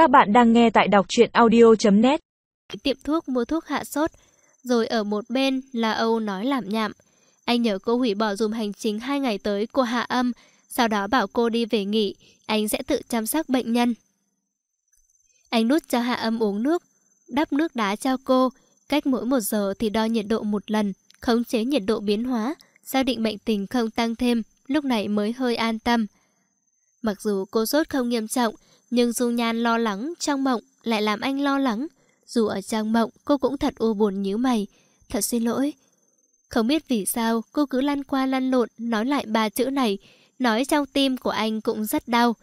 Các bạn đang nghe tại đọc truyện audio.net Tiệm thuốc mua thuốc hạ sốt, rồi ở một bên là Âu nói làm nhảm. Anh nhờ cô hủy bỏ dùm hành chính hai ngày tới của hạ âm, sau đó bảo cô đi về nghỉ, anh sẽ tự chăm sóc bệnh nhân. Anh nút cho hạ âm uống nước, đắp nước đá cho cô, cách mỗi một giờ thì đo nhiệt độ một lần, khống chế nhiệt độ biến hóa, xác định bệnh tình không tăng thêm, lúc này mới hơi an tâm. Mặc dù cô sốt không nghiêm trọng, nhưng Dung Nhan lo lắng trong mộng lại làm anh lo lắng. Dù ở trong mộng cô cũng thật u buồn nhíu mày. Thật xin lỗi. Không biết vì sao cô cứ lăn qua lăn lộn nói lại ba chữ này. Nói trong tim của anh cũng rất đau.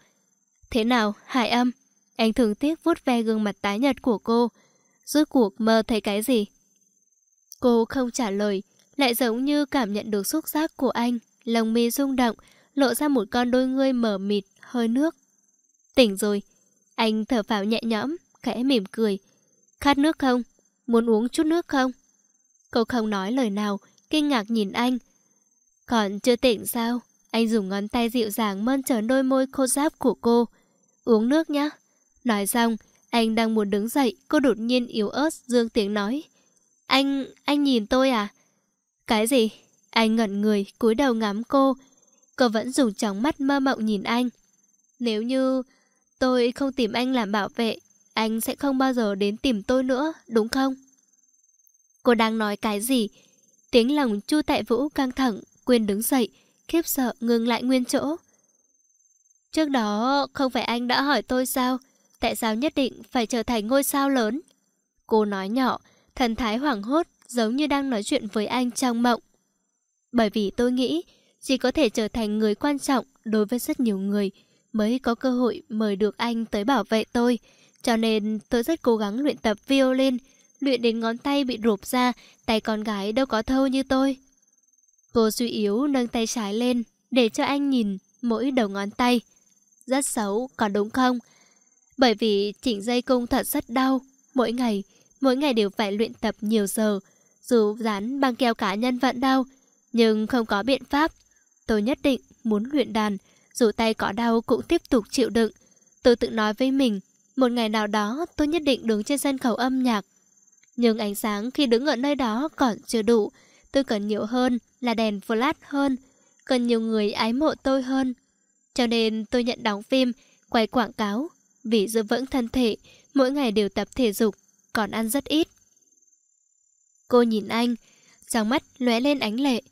Thế nào, Hải âm? Anh thường tiếc vuốt ve gương mặt tái nhật của cô. Rốt cuộc mơ thấy cái gì? Cô không trả lời, lại giống như cảm nhận được xúc giác của anh. Lòng mi rung động, lộ ra một con đôi ngươi mở mịt, hơi nước. Tỉnh rồi. Anh thở phào nhẹ nhõm, khẽ mỉm cười. Khát nước không? Muốn uống chút nước không? Cô không nói lời nào, kinh ngạc nhìn anh. Còn chưa tỉnh sao? Anh dùng ngón tay dịu dàng mơn trớn đôi môi khô ráp của cô. Uống nước nhá. Nói xong, anh đang muốn đứng dậy, cô đột nhiên yếu ớt dương tiếng nói. Anh, anh nhìn tôi à? Cái gì? Anh ngẩn người, cúi đầu ngắm cô. Cô vẫn dùng tròng mắt mơ mộng nhìn anh. Nếu như tôi không tìm anh làm bảo vệ, anh sẽ không bao giờ đến tìm tôi nữa, đúng không? Cô đang nói cái gì? Tiếng lòng Chu Tại Vũ căng thẳng, quên đứng dậy, khiếp sợ ngừng lại nguyên chỗ. Trước đó không phải anh đã hỏi tôi sao? Tại sao nhất định phải trở thành ngôi sao lớn? Cô nói nhỏ, thần thái hoảng hốt, giống như đang nói chuyện với anh trong mộng. Bởi vì tôi nghĩ, chỉ có thể trở thành người quan trọng đối với rất nhiều người, mới có cơ hội mời được anh tới bảo vệ tôi. Cho nên tôi rất cố gắng luyện tập violin, luyện đến ngón tay bị rụp ra, tay con gái đâu có thâu như tôi. Cô suy yếu nâng tay trái lên, để cho anh nhìn mỗi đầu ngón tay. Rất xấu, có đúng không? Bởi vì chỉnh dây cung thật rất đau, mỗi ngày, mỗi ngày đều phải luyện tập nhiều giờ. Dù dán băng keo cá nhân vẫn đau, nhưng không có biện pháp. Tôi nhất định muốn luyện đàn, dù tay có đau cũng tiếp tục chịu đựng. Tôi tự nói với mình, một ngày nào đó tôi nhất định đứng trên sân khấu âm nhạc. Nhưng ánh sáng khi đứng ở nơi đó còn chưa đủ. Tôi cần nhiều hơn là đèn flash hơn, cần nhiều người ái mộ tôi hơn. Cho nên tôi nhận đóng phim, quay quảng cáo. Vì giữ vững thân thể, mỗi ngày đều tập thể dục, còn ăn rất ít. Cô nhìn anh, trong mắt lóe lên ánh lệ.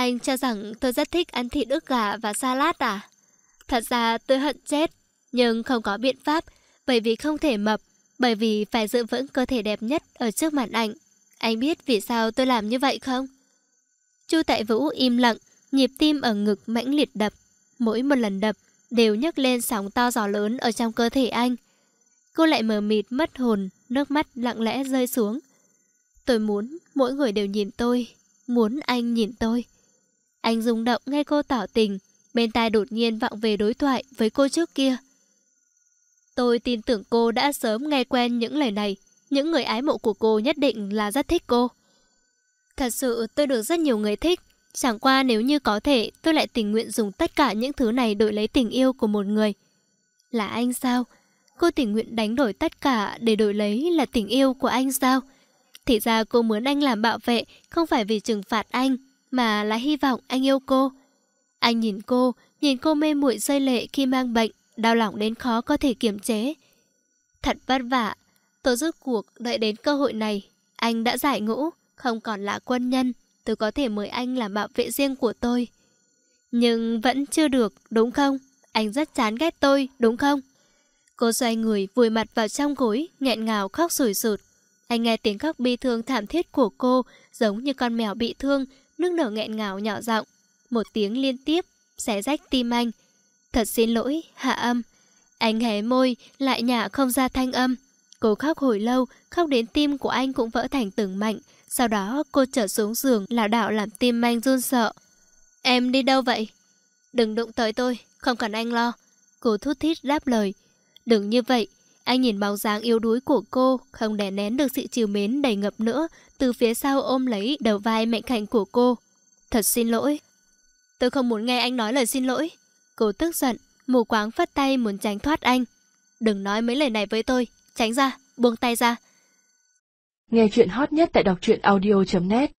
Anh cho rằng tôi rất thích ăn thịt ức gà và salad à? Thật ra tôi hận chết, nhưng không có biện pháp, bởi vì không thể mập, bởi vì phải giữ vững cơ thể đẹp nhất ở trước mặt anh. Anh biết vì sao tôi làm như vậy không? Chu Tại Vũ im lặng, nhịp tim ở ngực mãnh liệt đập. Mỗi một lần đập đều nhấc lên sóng to gió lớn ở trong cơ thể anh. Cô lại mờ mịt mất hồn, nước mắt lặng lẽ rơi xuống. Tôi muốn mỗi người đều nhìn tôi, muốn anh nhìn tôi. Anh rung động nghe cô tỏ tình, bên tai đột nhiên vọng về đối thoại với cô trước kia. Tôi tin tưởng cô đã sớm nghe quen những lời này, những người ái mộ của cô nhất định là rất thích cô. Thật sự tôi được rất nhiều người thích, chẳng qua nếu như có thể tôi lại tình nguyện dùng tất cả những thứ này đổi lấy tình yêu của một người. Là anh sao? Cô tình nguyện đánh đổi tất cả để đổi lấy là tình yêu của anh sao? Thì ra cô muốn anh làm bảo vệ không phải vì trừng phạt anh mà là hy vọng anh yêu cô. Anh nhìn cô, nhìn cô mê muội rơi lệ khi mang bệnh, đau lòng đến khó có thể kiềm chế. Thật vất vả, tôi rốt cuộc đợi đến cơ hội này. Anh đã giải ngũ, không còn là quân nhân, tôi có thể mời anh làm bảo vệ riêng của tôi. Nhưng vẫn chưa được, đúng không? Anh rất chán ghét tôi, đúng không? Cô xoay người vùi mặt vào trong gối, nghẹn ngào khóc sủi sụt. Anh nghe tiếng khóc bi thương thảm thiết của cô, giống như con mèo bị thương, nước nở nghẹn ngào nhỏ giọng. Một tiếng liên tiếp, xé rách tim anh. Thật xin lỗi, hạ âm. Anh hé môi, lại nhả không ra thanh âm. Cô khóc hồi lâu, khóc đến tim của anh cũng vỡ thành từng mạnh. Sau đó cô trở xuống giường, lảo đảo làm tim anh run sợ. Em đi đâu vậy? Đừng đụng tới tôi, không cần anh lo. Cô thút thít đáp lời. Đừng như vậy, anh nhìn bóng dáng yếu đuối của cô, không đè nén được sự chiều mến đầy ngập nữa, từ phía sau ôm lấy đầu vai mệnh khảnh của cô. Thật xin lỗi. Tôi không muốn nghe anh nói lời xin lỗi. Cô tức giận, mù quáng phất tay muốn tránh thoát anh. Đừng nói mấy lời này với tôi, tránh ra, buông tay ra. Nghe chuyện hot nhất tại đọc truyện audio.net